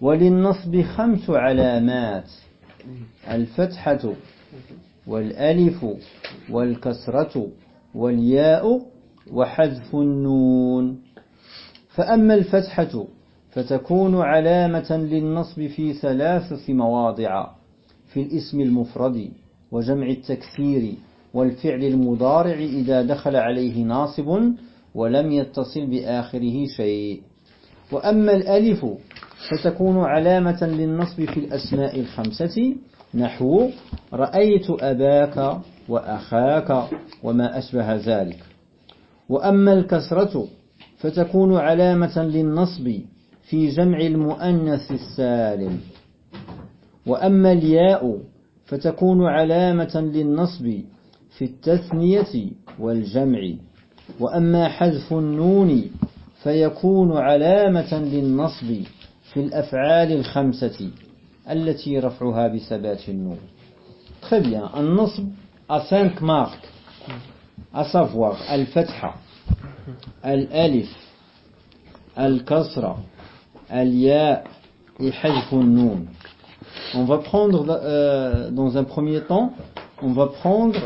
وللنصب خمس علامات. الفتحة والألف والكسرة والياء وحذف النون. فأما الفتحة فتكون علامة للنصب في ثلاثة مواضع في الاسم المفرد وجمع التكثير والفعل المضارع إذا دخل عليه ناصب ولم يتصل بآخره شيء. وأما الألف فتكون علامة للنصب في الأسماء الخمسة. نحو رأيت أباك وأخاك وما أشبه ذلك. وأما الكسرة فتكون علامة للنصب في جمع المؤنث السالم. وأما الياء فتكون علامة للنصب في التثنية والجمع. وأما حذف النون فيكون علامة للنصب في الأفعال الخمسة التي رفعها بثبات النون Très bien, النصب a cinq marques, à savoir الفتحة, الألف, الكسرة, الياء et حذف النون. On va prendre euh, dans un premier temps, on va prendre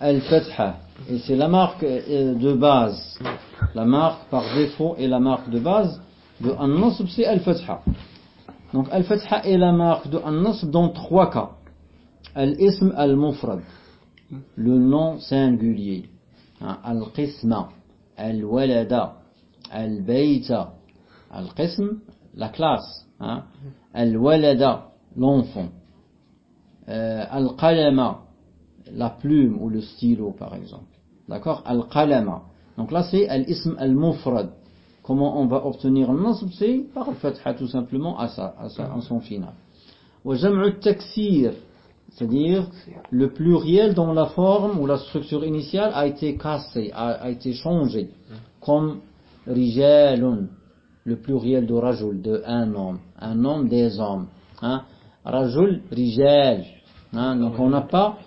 al-fatha et c'est la marque euh, de base, la marque par défaut et la marque de base al-fatha. Donc al-fatha est la marque de an-nasb dans trois cas. Al-ism al-mufrad, le nom singulier. Hein, al-qisma, al-walada, al-bayta, al-qism, la classe. Hein, al-walada, l'enfant. Euh, al-qalama, la plume ou le stylo par exemple. D'accord? Al-qalama. Donc là c'est al-ism al-mufrad. Comment on va obtenir le nasb C'est par le fatha tout simplement à, sa, à, sa, à son final. C'est-à-dire le pluriel dont la forme ou la structure initiale a été cassée, a, été changée. Comme rijalun, le pluriel de rajul, de un homme, un homme des hommes. Hein? Rajul, rijal. Hein? Donc on n'a pas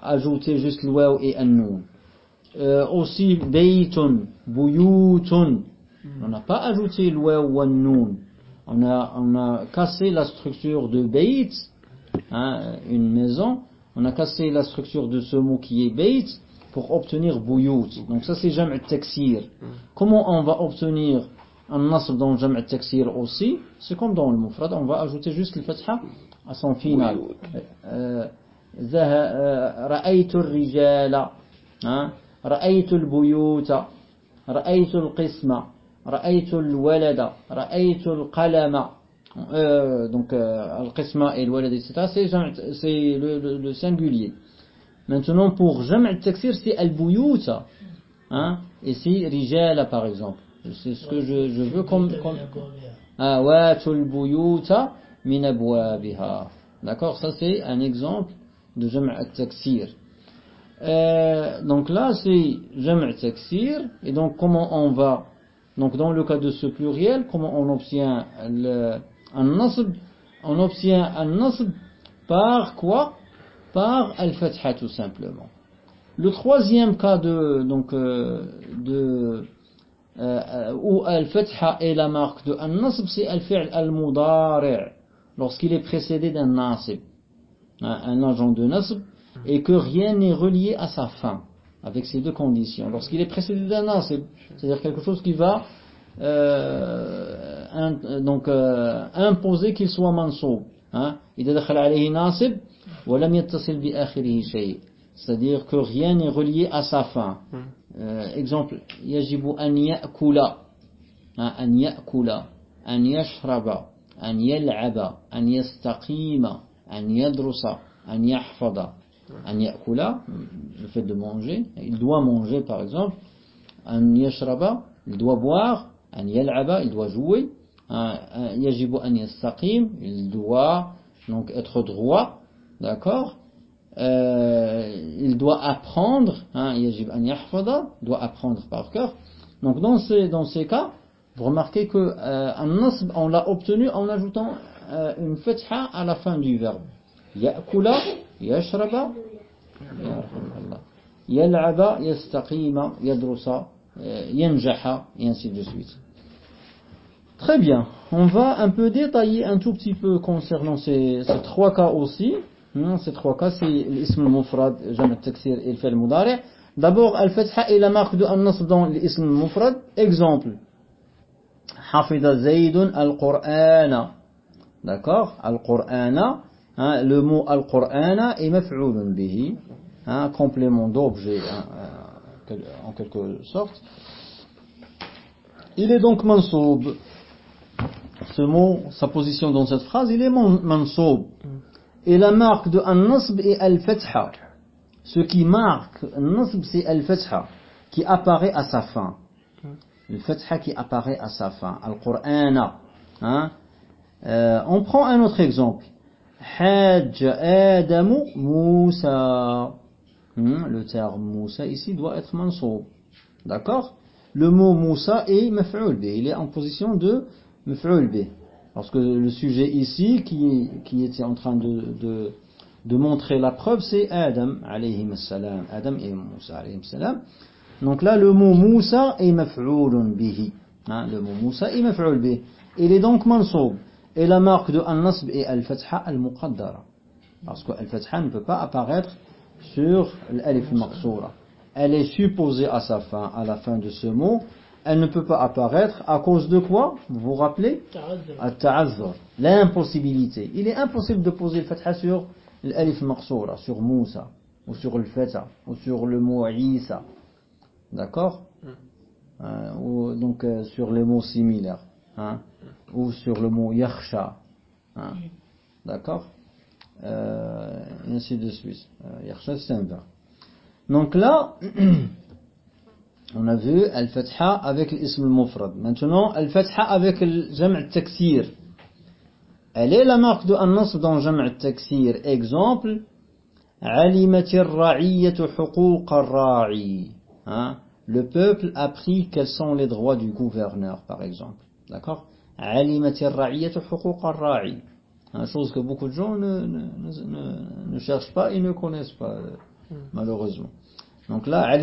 ajouté juste le waw et un. Euh, aussi baytun, buyutun. On n'a pas ajouté le waw ou un noun. On a, on a cassé la structure de bayt, hein, une maison. On a cassé la structure de ce mot qui est bayt pour obtenir buyut. Donc ça c'est jam' taksir. Comment on va obtenir un nasb dans jam' taksir aussi C'est comme dans le mufrad, on va ajouter juste le fatha à son final. Euh, رأيت الرجال رأيت البيوت رأيت القسم Ra'aytu al-walada, ra'aytu qalama. Euh, donc euh, al-qisma et al-walad, etc. C'est le, singulier. Maintenant, pour jam' al-taksir, c'est al-buyuta. Hein? Et c'est rijala, par exemple. C'est ce que je, veux comme... comme... Ah, Awatul buyuta min abwabiha. D'accord Ça, c'est un exemple de jam' al-taksir. Euh, donc là, c'est jam' al-taksir. Et donc, comment on va donc dans le cas de ce pluriel, comment on obtient le, un nasb On obtient un nasb par quoi? Par al-fatha tout simplement. Le troisième cas de, donc, euh, de, euh, où al-fatha est la marque de an-nasb, c'est al-fi'l al-mudari' lorsqu'il est précédé d'un nasib. un agent de nasb et que rien n'est relié à sa fin avec ces deux conditions. Lorsqu'il est précédé d'un an, c'est-à-dire quelque chose qui va euh, un, donc euh, imposer qu'il soit mansoub. Hein. C'est-à-dire que rien n'est relié à sa fin. Euh, exemple, yajibu an ya'kula, hein, an ya'kula, an yashraba, an yal'aba, an yastaqima, an yadrusa, an yahfada an yakula, le fait de manger, il doit manger par exemple, an yashraba, il doit boire, an yal'aba, il doit jouer, yajibu an il doit donc être droit, d'accord? Euh, il doit apprendre, hein, doit apprendre par cœur. Donc dans ces, dans ces cas, vous remarquez que euh, on l'a obtenu en ajoutant euh, une fatha à la fin du verbe. Ya'kula, yashraba, yal'aba, yastaqima, yadrusa, yanjaha, et ainsi de suite. Très bien. On va un peu détailler un tout petit peu concernant ces, ces trois cas aussi. Hmm, ces trois cas, c'est l'ism al-mufrad, jam al-taksir et le mudari'. D'abord, al-fatha est la marque de an-nasb dans l'ism al-mufrad. Exemple. Hafida Zaydun al-Qur'ana. D'accord? Al-Qur'ana. Hein, le mot al-Qur'ana est maf'oulun bihi. Un complément d'objet hein, euh, en quelque sorte. Il est donc mansoub ce mot, sa position dans cette phrase, il est mansoub. Et la marque de an-nasb est al-fatha. Ce qui marque an-nasb, c'est al-fatha, qui apparaît à sa fin. Le fatha qui apparaît à sa fin. Al-Qur'ana. Hein? Euh, on prend un autre exemple. Hajj Adamu Moussa. Hmm, le terme Moussa ici doit être mansoub. D'accord? Le mot Moussa est maf'ul Il est en position de parce que le sujet ici, qui, était en train de, montrer la preuve, c'est Adam, alayhi salam. Adam et Moussa, alayhi salam. Donc là, le mot Moussa est maf'oulun bihi. Hein, le mot Moussa est maf'oul bihi. Il est donc mansoub. Et la marque de al-nasb est al-fatha al-muqaddara. Parce que al-fatha ne peut pas apparaître sur l'alif maqsoura. Elle est supposée à sa fin, à la fin de ce mot, elle ne peut pas apparaître à cause de quoi? Vous vous rappelez? L'impossibilité. Il est impossible de poser le fatha sur l'alif maqsoura, sur Moussa, ou sur le fatha, ou sur le mot Isa. D'accord? Hmm. euh, Ou donc euh, sur les mots similaires. Hein, ou sur le mot yakhsha. Hein, D'accord euh, Ainsi de suite. Euh, yakhsha, c'est un verbe. Donc là, On a vu al-fatha avec l'ism al-mufrad. Maintenant, al-fatha avec le jam' al-taksir. Elle est la marque de an-nasb dans jam' al-taksir. Exemple, علمت الرعية حقوق الراعي. Hein? Le peuple a pris quels sont les droits du gouverneur, par exemple. D'accord علمت الرعية حقوق الراعي. Une chose que beaucoup de gens ne, ne, ne, ne cherchent pas et ne connaissent pas, malheureusement. Donc là,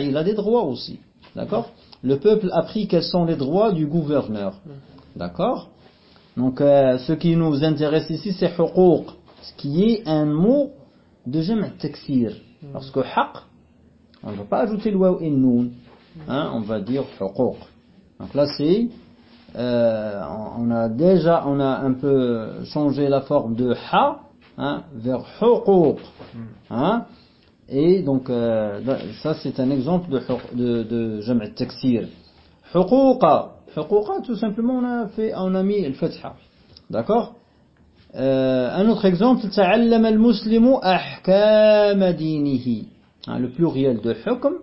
il a des droits aussi. D'accord Le peuple a pris quels sont les droits du gouverneur. D'accord Donc euh, ce qui nous intéresse ici, c'est huquq, ce qui est un mot de jam' taksir. Parce que haq, on ne va pas ajouter le waw et noun. Hein, on va dire huquq. donc là, c'est... Euh, on a déjà on a un peu changé la forme de ha hein, vers huquq. Hein et donc, euh, ça c'est un exemple de, de, de jam' taksir. Huquqa. Huquqa, tout simplement, on a, fait, on a mis le fatha. D'accord? Euh, Un autre exemple, al-muslimu ahkam dinihi. Hein, le pluriel de hukm,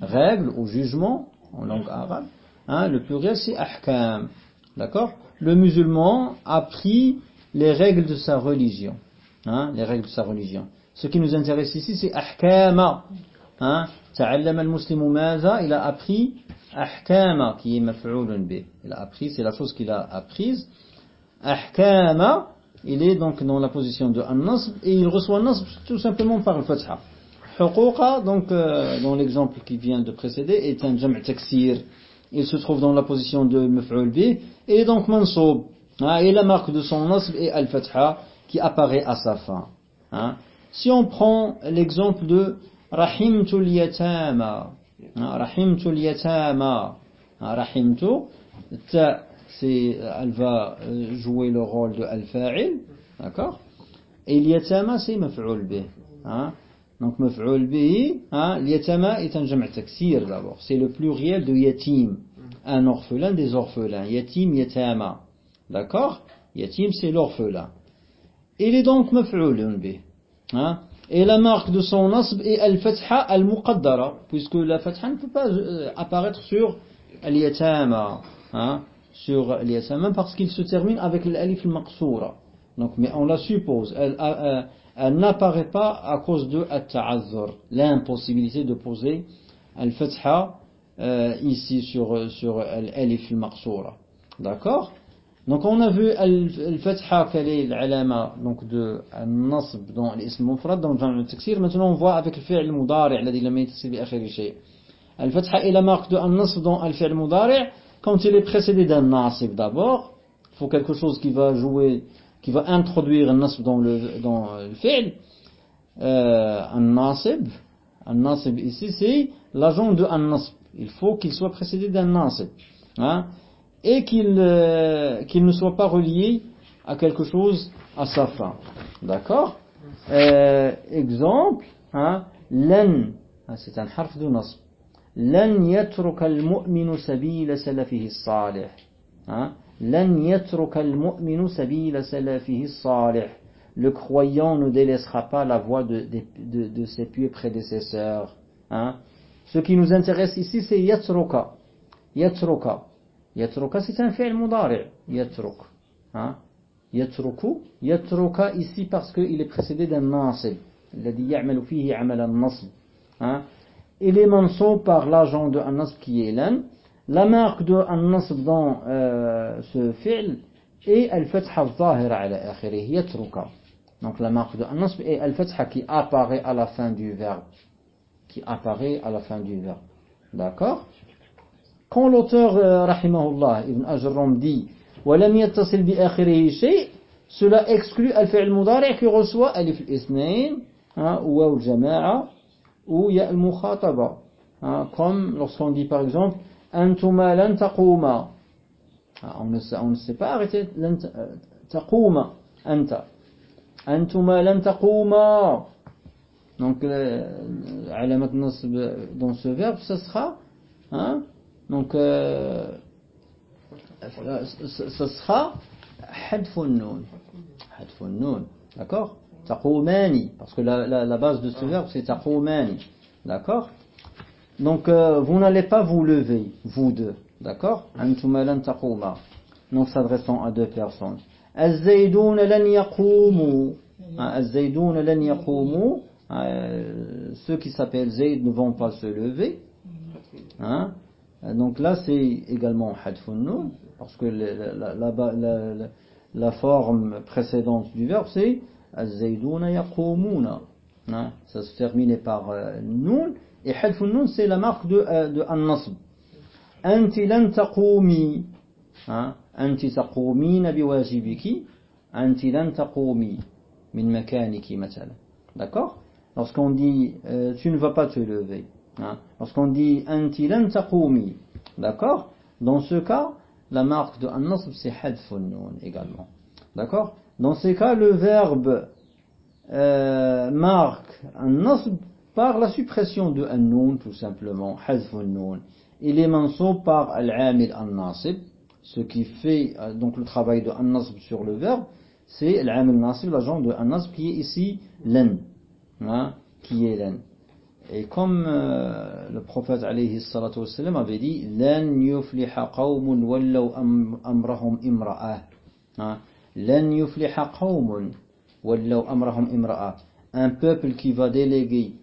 règle ou jugement, en langue arabe. Hein, le pluriel c'est ahkam. D'accord? Le musulman a pris les règles de sa religion. Hein, les règles de sa religion. Ce qui nous intéresse ici, c'est ahkama. Hein? Il a appris ahkama, qui est maf'oulun. Il a appris, c'est la chose qu'il a apprise. Ahkama, il est donc dans la position de an-nasb, et il reçoit nasb tout simplement par le fatha. Huquqa, donc euh, dans l'exemple qui vient de précéder, est un jam' taksir. Il se trouve dans la position de maf'oul bi, et donc mansoub. Hein? Et la marque de son nasb est al-fatha, qui apparaît à sa fin. Hein? Si on prend l'exemple de Rahimtu yatama hein, Rahimtu yatama Rahimtu, c'est, elle va euh, jouer le rôle de al-fa'il, d'accord Et l'yatama, c'est maf'ul bih. Hein Donc maf'ul bih, hein, l'yatama est un jam' taksir d'abord. C'est le pluriel de yatim, un orphelin des orphelins. Yatim, yatama. D'accord? Yatim, c'est l'orphelin. Il est donc maf'ul bih. Hein? Et la marque de son nasb est al-fatha al-muqaddara, puisque la fatha ne peut pas euh, apparaître sur al-yatama, hein? sur al parce qu'il se termine avec l'alif al-maqsoura. Donc, mais on la suppose, euh, elle, n'apparaît pas à cause de at-ta'azzur, l'impossibilité de poser al-fatha euh, ici sur, sur l'alif al-maqsoura. D'accord donc on a vu al-fatha quelle est l'alama donc de al-nasb dans l'ism mufrad dans le jam' al-taksir maintenant on voit avec le fi'l mudari' الذي لم يتصل بآخر شيء الفتحة est la marque de al-nasb dans al-fi'l mudari' quand il est précédé d'un nasib d'abord, il faut quelque chose qui va jouer, qui va introduire un nasb dans le, fi'l, euh, un nasib, un nasib ici c'est l'agent de un nasb. Il faut qu'il soit précédé d'un nasib. Hein, et qu'il euh, qu'il ne soit pas relié à quelque chose à sa fin. D'accord? Euh, exemple, hein, len, hein, c'est un harf de nasb. Len yatruka al-mu'minu sabila salafihi salih. Hein. لن يترك المؤمن سبيل سلفه الصالح le croyant ne délaissera pas la voie de, de, de, de ses pieux prédécesseurs hein? ce qui nous intéresse ici c'est yatruka yatruka yatruka c'est un fi'l mudari' yatruk hein? yatruku yatruka ici parce qu'il est précédé d'un nasib الذي يعمل فيه عمل النصب hein? il est mansoub par l'agent de an-nasb qui est lan. La marque de an-nasb dans euh, ce fi'l est al-fatha al-zahira ala akhirih, yatruka. Donc la marque de an-nasb est al-fatha qui apparaît à la fin du verbe. Qui apparaît à la fin du verbe. D'accord Quand l'auteur, euh, rahimahullah, Ibn Ajram dit وَلَمْ يَتَّصِلْ بِآخِرِهِ شَيْء cela exclut al-fi'l mudari' qui reçoit alif al-ithnain hein, ou waw al-jama'a où il y a le mukhataba. Hein, comme lorsqu'on dit par exemple Antuma lan taquma. On, ne, on ne sait pas arrêter lan euh, taquma. Anta. Antuma lan taquma. Donc, alamat nasb dans ce verbe, ce sera, hein, donc, euh, ce sera hadfun nun. Hadfun nun. D'accord? Taqoumani, parce que la, base de ce verbe c'est taqoumani. D'accord? Donc euh, vous n'allez pas vous lever, vous deux. D'accord Antumalan taqouma. Donc s'adressant à deux personnes. Az-zaydoun lan yaqumu. Az-zaydoun lan yaqumu. Ceux qui s'appellent Zayd ne vont pas se lever. Hein Donc là c'est également hadfun nun, parce que la, la, la forme précédente du verbe c'est الزيدون يقومون ça se termine par euh, noun et حذف النون c'est la marque de, euh, de النصب أنت لن تقومي أنت تقومين بواجبك أنت لن تقومي من مكانك مثلا d'accord lorsqu'on dit euh, tu ne vas pas te lever hein? lorsqu'on dit أنت لن تقومي d'accord dans ce cas la marque de النصب c'est حذف النون également d'accord Dans ces cas, le verbe euh, marque un nasb par la suppression de un noun, tout simplement, hazf noun. Il est mansoub par al-amil an-nasib, ce qui fait euh, donc le travail de an-nasb sur le verbe, c'est al-amil nasib, l'agent de an-nasb qui est ici len, hein, qui est len. Et comme euh, le prophète alayhi salatu wassalam avait dit, lan yufliha qawmun wallaw amrahum imra'ah. Hein, لن يفلح قوم ولو أمرهم امرأة un peuple qui va déléguer euh,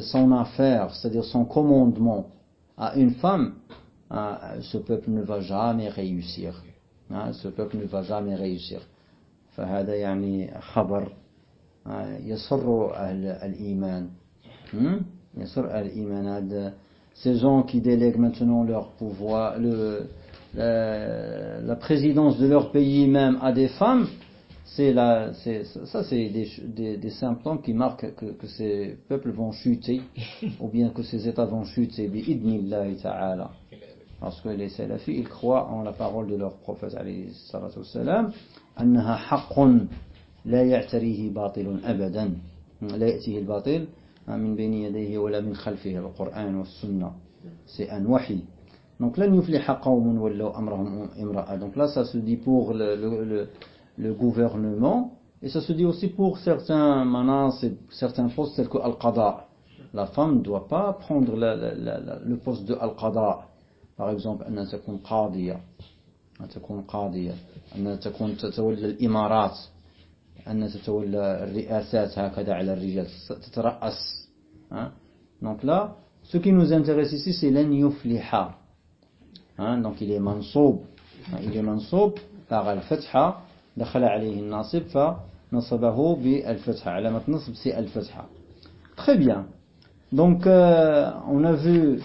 son affaire, c'est-à-dire son commandement à une femme, hein, ce peuple ne va jamais réussir. Hein, ce peuple ne va jamais réussir. فهذا يعني خبر يسر أهل الإيمان يسر أهل الإيمان ces gens qui délèguent maintenant leur pouvoir, le, la, la, présidence de leur pays même à des femmes, c'est la, c'est, ça c'est des, des, des, symptômes qui marquent que, que, ces peuples vont chuter, ou bien que ces États vont chuter, ta'ala. Parce que les salafis, ils croient en la parole de leur prophète, alayhi salatu wassalam, annaha haqqun la ya'tarihi batilun abadan, la ya'tihi al-batil, hein, min bayni yadayhi wa la min khalfihi, al-Qur'an wa sunnah. C'est un wahi. Donc là, Donc là, ça se dit pour le, le, le le, gouvernement et ça se dit aussi pour certains manas, certains postes tels que Al-Qada. La femme ne doit pas prendre la, la, le poste de Al-Qada. Par exemple, أنها تكون قاضية أن تكون قاضية أنها تكون تتولى الإمارات أن تتولى الرئاسات هكذا على الرجال تترأس Donc là, ce qui nous intéresse ici, c'est l'an yufliha. Hein, donc il est mansoub. Hein, il est mansoub par al-fatha. دخل عليه الناصب فنصبه بالفتحة علامة نصب c'est al-fatha. Très bien. Donc euh, on a vu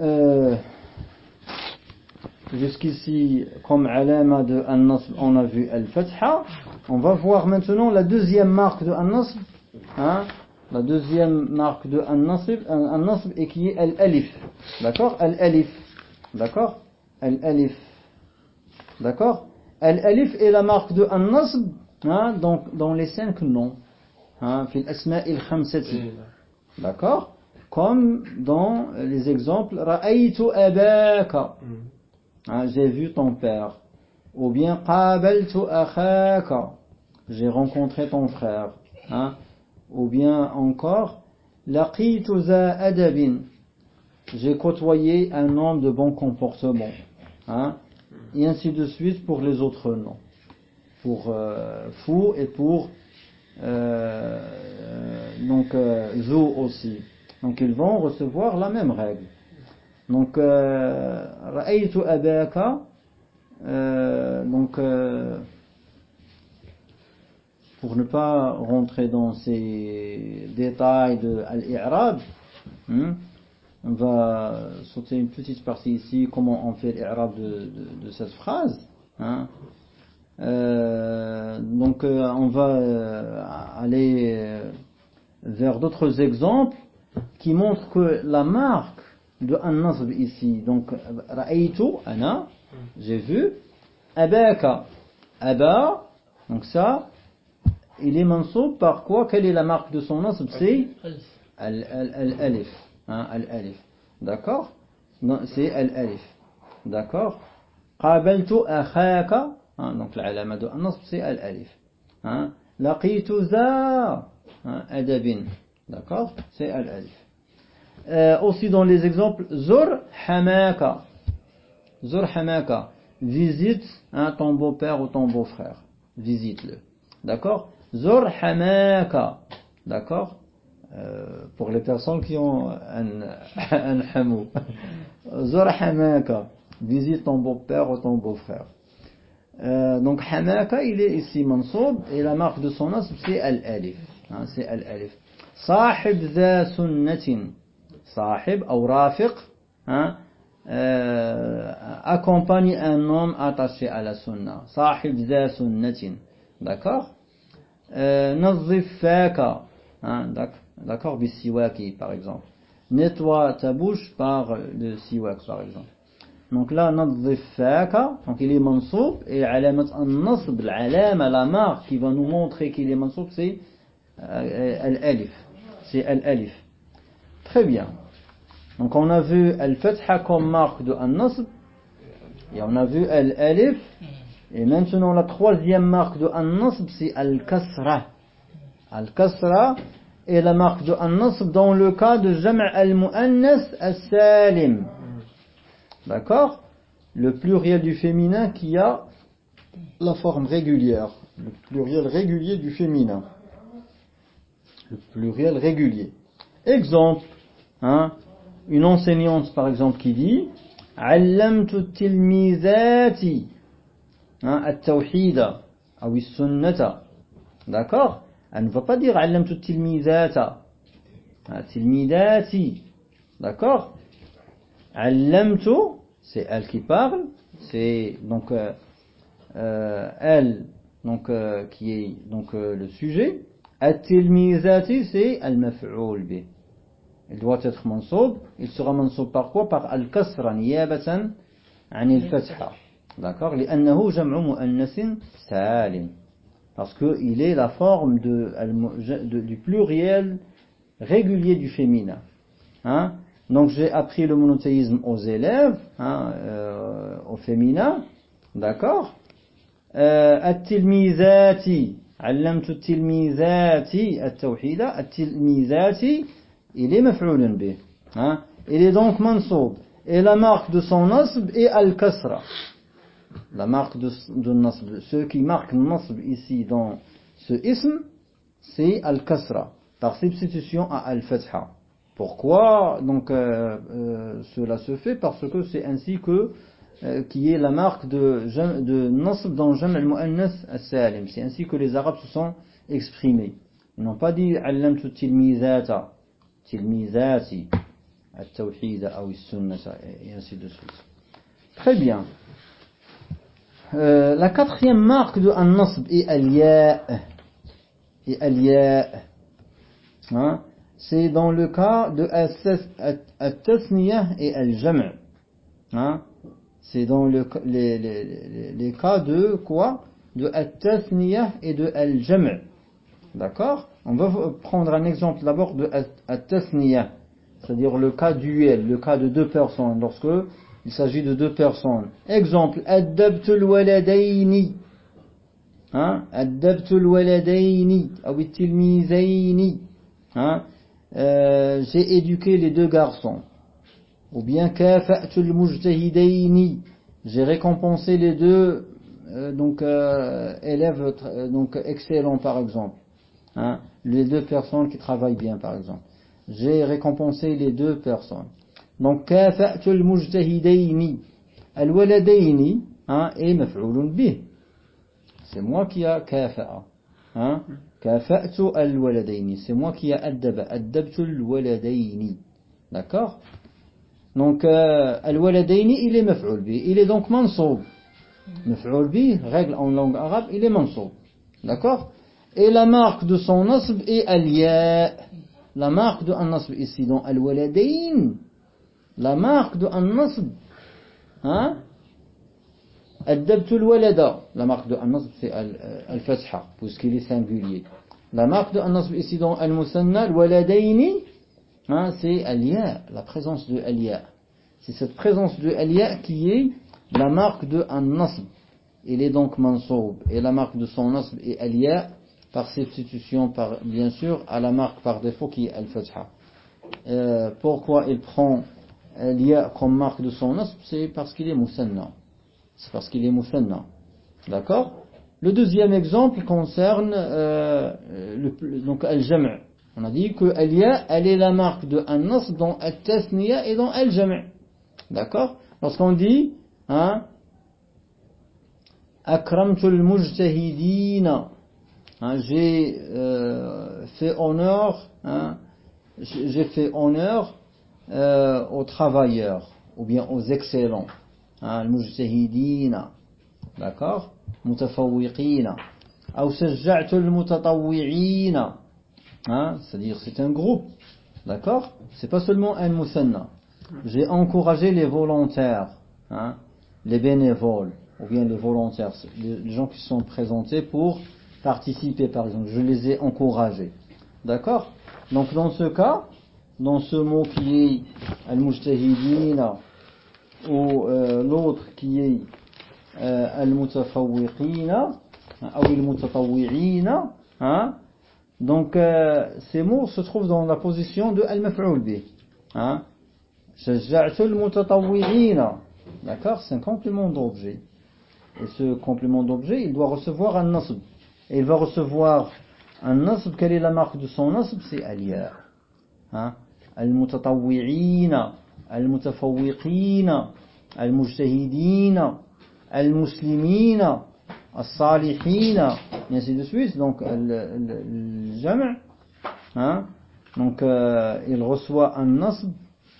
euh, Jusqu'ici, comme alama de an-nasb, on a vu al-fatha. On va voir maintenant la deuxième marque de an-nasb. Hein? La deuxième marque de an-nasb, an-nasb et qui est al-alif. D'accord Al-alif. D'accord Al-alif. D'accord Al-alif est la marque de an-nasb hein, donc, dans les cinq noms. Hein, fil asma'il khamsati. D'accord? Comme dans les exemples Ra'aytu abaka. Hein, J'ai vu ton père. Ou bien Qabaltu akhaka. J'ai rencontré ton frère. Hein? Ou bien encore Laqitu za adabin. J'ai côtoyé un homme de bon comportement. Hein? Et ainsi de suite pour les autres noms. Pour euh, fou et pour euh, donc euh, aussi. Donc ils vont recevoir la même règle. Donc euh, ra'aytu abaka euh, donc euh, pour ne pas rentrer dans ces détails de al-i'rab hein, on va sauter une petite partie ici comment on fait l'i'rab de, de, de, cette phrase hein. Euh, donc euh, on va euh, aller vers d'autres exemples qui montrent que la marque de an-nasb ici, donc ra'aytu, ana, j'ai vu, abaka, aba, donc ça, il est mansoub par quoi? Quelle est la marque de son nasb? C'est al-alif, Hein, al-alif. D'accord? C'est al-alif. D'accord? Qabaltu akhaka, hein, donc l'alama c'est al-alif. Hein? Laqitu za? Hein, adabin. D'accord? C'est al-alif. Euh, aussi dans les exemples, zur hamaka. Zur hamaka. Visite hein, ton beau-père ou ton beau-frère. Visite-le. D'accord? Zur hamaka. D'accord? Euh, pour les personnes qui ont un, un hamou. Zur hamaka, visite ton beau-père ou ton beau-frère. Euh, donc hamaka, il est ici mansoub et la marque de son nasb c'est al-alif. Hein, c'est al-alif. Sahib dha sunnatin. Sahib ou rafiq. Hein, euh, accompagne un homme attaché à la sunna. Sahib dha sunnatin. D'accord? Euh, Nazif faka. Hein, d'accord bisiwaki par exemple nettoie ta bouche par le siwak par exemple Donc là, nadhifaka, donc il est mansoub, et alamat an-nasb, l'alama, la marque qui va nous montrer qu'il est mansoub, c'est euh, al-alif. C'est al-alif. Très bien. Donc on a vu al-fatha comme marque de an-nasb, et on a vu al-alif, et maintenant la troisième marque de an-nasb, c'est al-kasra. Al-kasra est la marque de An-Nasb dans le cas de Jam' al-Mu'annas al-Salim. D'accord? Le pluriel du féminin qui a la forme régulière. Le pluriel régulier du féminin. Le pluriel régulier. Exemple. Hein, une enseignante, par exemple, qui dit Allamtu tilmizati. Hein, At-tawhida. Ah Awi sunnata. D'accord? elle ne va pas dire علمت التلميذات التلميذات d'accord علمت c'est elle qui parle, c'est donc euh, euh, elle donc euh, qui est donc euh, le sujet. At-tilmizati c'est al-maf'ul bi. Il doit être mansoub, il sera mansoub par quoi Par al-kasra niyabatan عن الفتحة. D'accord لأنه جمع مؤنث سالم. parce qu'il est la forme de, du pluriel régulier du féminin. Hein? Donc j'ai appris le monothéisme aux élèves, hein, euh, au féminin, d'accord euh, At-tilmizati, allamtu tilmizati, at-tawhida, at-tilmizati, il est maf'oulen bih. Hein. Il est donc mansoub. Et la marque de son nasb est al-kasra la marque de, de nasb ce qui marque nasb ici dans ce ism c'est al-kasra par substitution à al-fatha Pourquoi donc euh, euh, cela se fait? Parce que c'est ainsi que euh, qui est la marque de, de nasb dans Jam al-Mu'annas al-Salim. C'est ainsi que les Arabes se sont exprimés. Ils n'ont pas dit allamtu tilmizata, tilmizati, at-tawhid ou sunnata et ainsi de suite. Très bien. Euh, la quatrième marque de an-nasb est al-ya. Et. Hein? C'est dans le cas de al-tasniyah et al-jam'. Hein? C'est dans le, les, les, les, cas de quoi? De al-tasniyah et de al-jam'. D'accord? On va prendre un exemple d'abord de al-tasniyah. C'est-à-dire le cas duel, le cas de deux personnes. Lorsque il s'agit de deux personnes. Exemple, Addabtul waladaini. Hein? Waladaini. Ou hein? Euh, J'ai éduqué les deux garçons. Ou bien Kafa'tul. J'ai récompensé les deux euh, donc euh, élèves donc excellents par exemple. Hein? Les deux personnes qui travaillent bien par exemple. J'ai récompensé les deux personnes. Donc, كافأت المجتهدين الولدين hein, est مفعول به. C'est moi qui a كافأ. Hein? كافأت الولدين. C'est moi qui a أدب. أدبت الولدين. D'accord Donc, euh, الولدين, il est مفعول به. Il est donc منصوب. مفعول به, règle en langue arabe, il est منصوب. D'accord Et la marque de son nasb est al-ya. La marque de un nasb ici, dans al-waladayn, la marque de an-nasb, hein, walada. La marque de an-nasb, c'est al-fatha, puisqu'il est singulier. La marque de an-nasb ici dans al-musanna, al-waladayni, hein, c'est al-ya, la présence de al-ya. C'est cette présence de al-ya qui est la marque de an-nasb. Il est donc mansoub. Et la marque de son nasb est al-ya, par substitution, par, bien sûr, à la marque par défaut qui est al-fatha. Euh, pourquoi il prend l'ia comme marque de son nasb, c'est parce qu'il est musanna. C'est parce qu'il est musanna. D'accord? Le deuxième exemple concerne euh, le, donc al-jam'. On a dit que al elle est la marque de an-nasb dans al-tasniya et dans al-jam'. D'accord? Lorsqu'on dit hein, akramtul mujtahidina hein, j'ai euh, fait honneur hein, j'ai fait honneur euh, aux travailleurs, ou bien aux excellents. Hein, Al-mujtahidina. D'accord? Mutafawwiqina. Ou sajja'tu al-mutatawwi'ina. Hein, c'est-à-dire c'est un groupe. D'accord? C'est pas seulement un musanna. J'ai encouragé les volontaires, hein, les bénévoles, ou bien les volontaires, les gens qui sont présentés pour participer par exemple. Je les ai encouragés. D'accord? Donc dans ce cas, dans ce mot qui est al-mujtahidina ou euh, l'autre qui est euh, al-mutafawwiqina ou al-mutatawwi'ina hein? donc euh, ces mots se trouvent dans la position de al-maf'ul bih hein? al-mutatawwi'ina d'accord? C'est un complément d'objet et ce complément d'objet il doit recevoir un nasb et il va recevoir un nasb quelle est la marque de son nasb? C'est al-ya hein? المتطوعين المتفوقين المجتهدين المسلمين الصالحين ainsi de suite donc le jam' hein donc euh, il reçoit un nasb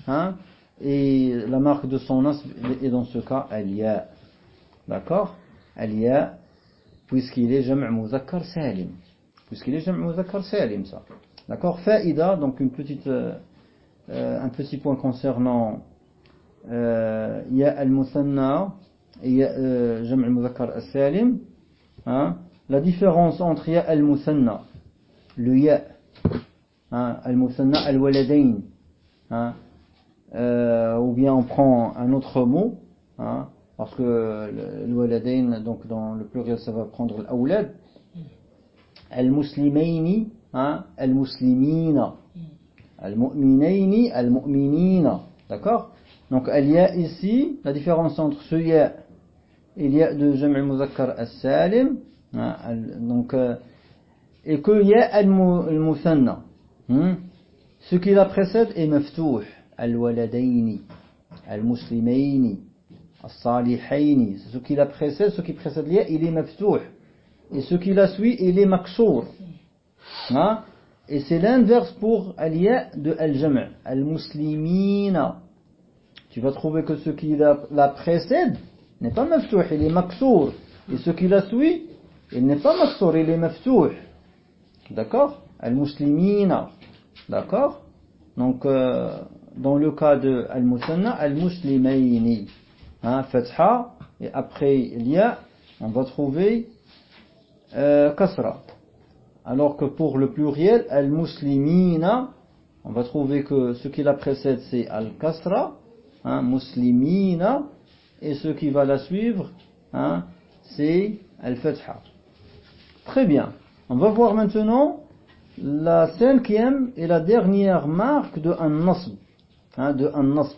hein et la marque de son nasb est dans ce cas al-ya d'accord al-ya puisqu'il est jam' muzakkar salim puisqu'il est jam' muzakkar salim ça d'accord faïda donc une petite euh, euh, un petit point concernant euh, il y a al-musanna et il y a euh, jam' al-muzakkar al-salim hein, la différence entre ya al-musanna le ya hein, al-musanna al-waladain hein, euh, ou bien on prend un autre mot parce que le waladain donc dans le pluriel ça va prendre l'awlad al-muslimaini al-muslimina Al-mu'minaini, al-mu'minina. D'accord? Donc, il y a ici la différence entre ce ya il y a de Jam' al-Muzakkar al-Salim. Hein, donc, euh, et que ya al-Muthanna. Hmm? Ce qui la précède est maftouh. Al-waladaini, al-muslimaini, al-salihaini. Ce qui la précède, ce qui précède l'ya, il est maftouh. Et ce qui la suit, il est maksour. Hein? Et c'est l'inverse pour al de al-jam' al-muslimina. tu vas trouver que ce qui la, précède n'est pas maftuh, il est maksour. Et ce qui la suit, il n'est pas maksour, il est maftuh. D'accord? Al-muslimina. D'accord? Donc, euh, dans le cas de al-musanna, al-muslimayni. Hein, fatha, et après il on va trouver euh, kasra. Alors que pour le pluriel, al-muslimina, on va trouver que ce qui la précède c'est al-kasra, hein, muslimina, et ce qui va la suivre, hein, c'est al-fatha. Très bien. On va voir maintenant la cinquième et la dernière marque de un nasb. Hein, de un nasb.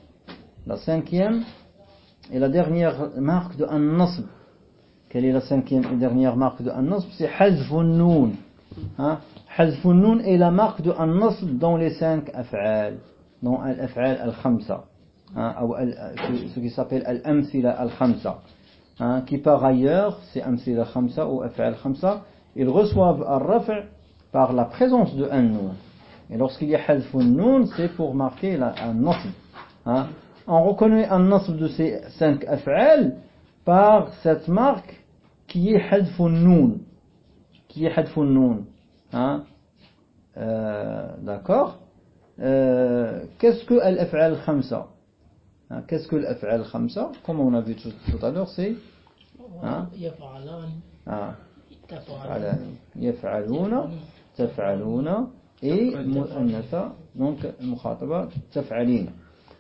La cinquième et la dernière marque de un nasb. Quelle est la cinquième et dernière marque de un nasb? C'est hazfun. Hein? Hazfun est la marque de un nasb dans les cinq af'al. Dans al-af'al al-khamsa. Hein? Ce qui s'appelle al-amthila al-khamsa. Hein? Qui par ailleurs, c'est amthila al-khamsa ou af'al al-khamsa, ils reçoivent al-raf' par la présence de un noun. Et lorsqu'il y a hadfun noun, c'est pour marquer. Hein? On reconnaît un nasb de ces cinq af'al par cette marque qui est hadfun. Qui est hadfun noun. Hein. Euh, D'accord euh, Qu'est-ce que l'af'al khamsa hein, Qu'est-ce que l'af'al khamsa Comme on a vu tout, tout à l'heure, c'est... Hein? Ah. يفعلون تفعلون et mu'annatha donc mukhataba taf'alin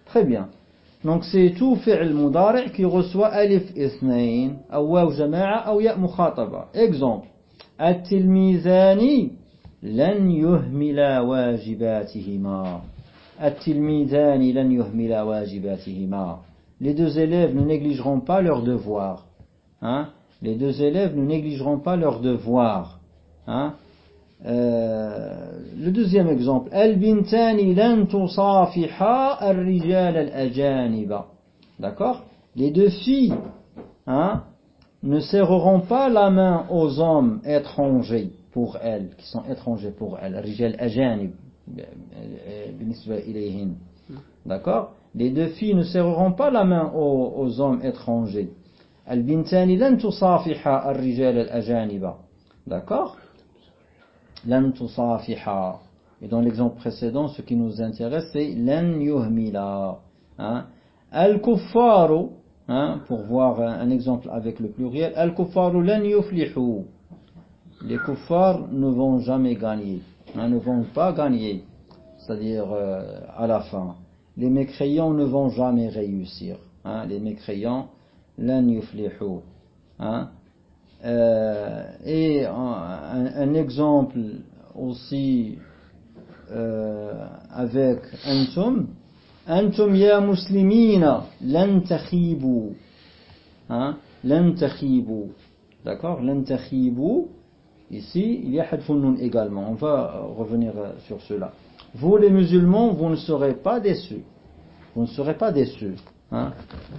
très bien donc c'est tout fi'l mudari' qui reçoit alif ithnain ou waw jama'a ou ya mukhataba exemple التلميذان لن يهملا واجباتهما التلميذان لن يهملا واجباتهما les deux élèves ne négligeront pas leurs devoirs hein les deux élèves ne négligeront pas leurs devoirs hein euh, le deuxième exemple Al-bintani lan tusafiha ar-rijal al-ajaniba D'accord Les deux filles hein, ne serreront pas la main aux hommes étrangers pour elles, qui sont étrangers pour elles. D'accord? Les deux filles ne serreront pas la main aux, hommes étrangers. D'accord? Et dans l'exemple précédent, ce qui nous intéresse, c'est lan yuhmila. Hein? Al-kuffaru, hein, pour voir un exemple avec le pluriel. Les kuffars ne vont jamais gagner, hein, ne vont pas gagner, c'est-à-dire euh, à la fin. Les mécréants ne vont jamais réussir. Hein, les mécréants, lan yuflihu. Hein, euh, et un, un, exemple aussi euh, avec antum, antum ya muslimina lan takhibu, hein, lan takhibu, d'accord, lan takhibu. Ici, il y a hadfun également. On va revenir sur cela. Vous les musulmans, vous ne serez pas déçus. Vous ne serez pas déçus. Hein?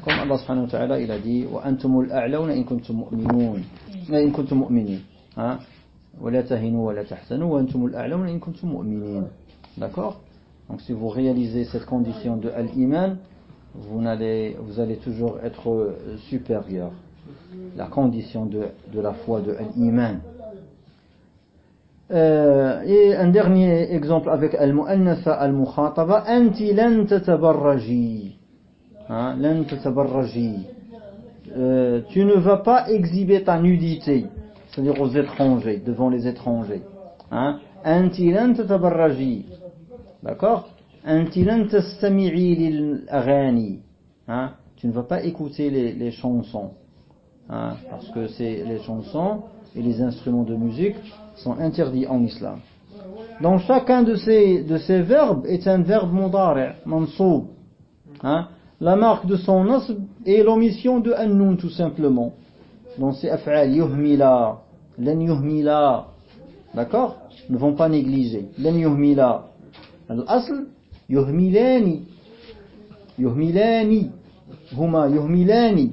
Comme Allah subhanahu wa ta'ala, il a dit وَأَنْتُمُ الْأَعْلَوْنَ إِن كُنْتُم مُؤْمِنُونَ إن كنتم مؤمنين hein? ولا تهنوا ولا تحزنوا وأنتم الأعلون إن كنتم مؤمنين d'accord Donc si vous réalisez cette condition de al-iman vous allez toujours être supérieur. La condition de, de la foi de al-iman. Euh, et un dernier exemple avec al-mu'annatha al-mukhataba anti hein, euh, tu ne vas pas exhiber ta nudité, c'est-à-dire aux étrangers, devant les étrangers. Hein? D'accord? Hein? Tu ne vas pas écouter les, chansons. Hein? Parce que les chansons et les instruments de musique sont interdits en islam. Donc chacun de ces, de ces verbes est un verbe mudari', mansoub. Hein? la marque de son nasb est l'omission de an tout simplement. Donc c'est af'al yuhmila, len yuhmila, d'accord? Ne vont pas négliger. Len yuhmila. L'asl yuhmilani. Yuhmilani. Huma yuhmilani.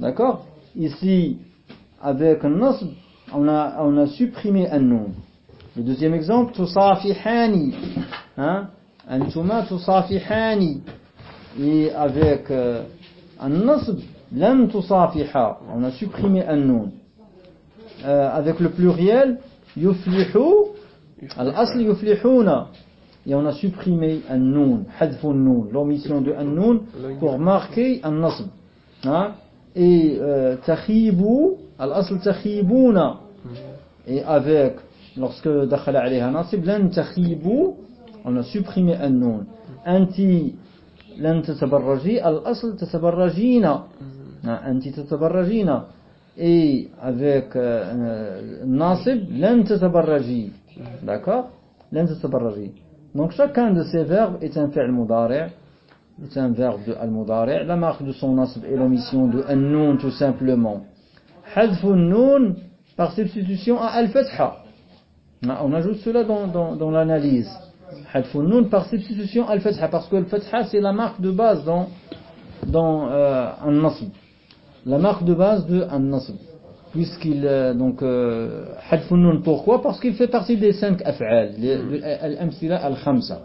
D'accord Ici, avec un nasb, on a, on a supprimé un nom. Le deuxième exemple, tusafihani. Hein Antuma tusafihani. et avec euh, un nasb, lam tusafiha, on a supprimé un nun. Euh, avec le pluriel, yuflihu, al-asl yuflihuna, et on a supprimé un nun, hadfun nun, l'omission de un nun pour marquer un nasb. Hein? Et euh, takhibu, al-asl takhibuna, et avec, lorsque dakhala alayha nasib, lan takhibu, on a supprimé un nun. Anti لن تتبرجي الأصل تتبرجين أنت تتبرجين et avec euh, nasib لن تتبرجي d'accord لن تتبرجي Donc chacun de ces verbes est un fi'l mudari', est un verbe de al-mudari', la marque de son nasb est l'omission de an-nun tout simplement. Hadf nun par substitution à al-fatha. Ah, on ajoute cela dans, dans, l'analyse. Hadf nun par substitution à al-fatha parce que al-fatha c'est la marque de base dans dans euh, un nasb. La marque de base de un nasb. Puisqu'il, euh, donc, euh, pourquoi? Parce qu'il fait partie des cinq af'al, al-amsila al-khamsa.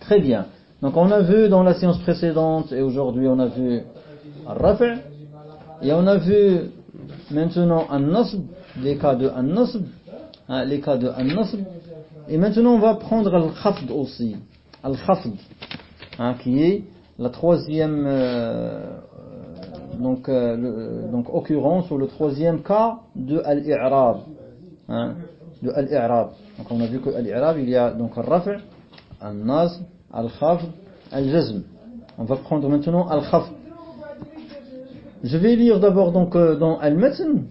Très bien. Donc on a vu dans la séance précédente, et aujourd'hui on a vu al-raf' et on a vu maintenant un nasb, les cas de un nasb, hein, les cas de un nasb, et maintenant, on va prendre Al-Khafd aussi. Al-Khafd, hein, qui est la troisième euh, donc, euh, le, donc, occurrence ou le troisième cas de Al-I'rab. Hein, de Al-I'rab. Donc on a vu que Al-I'rab, il y a donc Al-Raf', Al-Nazm, Al-Khafd, Al-Jazm. On va prendre maintenant Al-Khafd. Je vais lire d'abord donc euh, dans Al-Matn